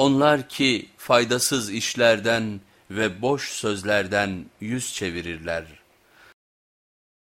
Onlar ki faydasız işlerden ve boş sözlerden yüz çevirirler.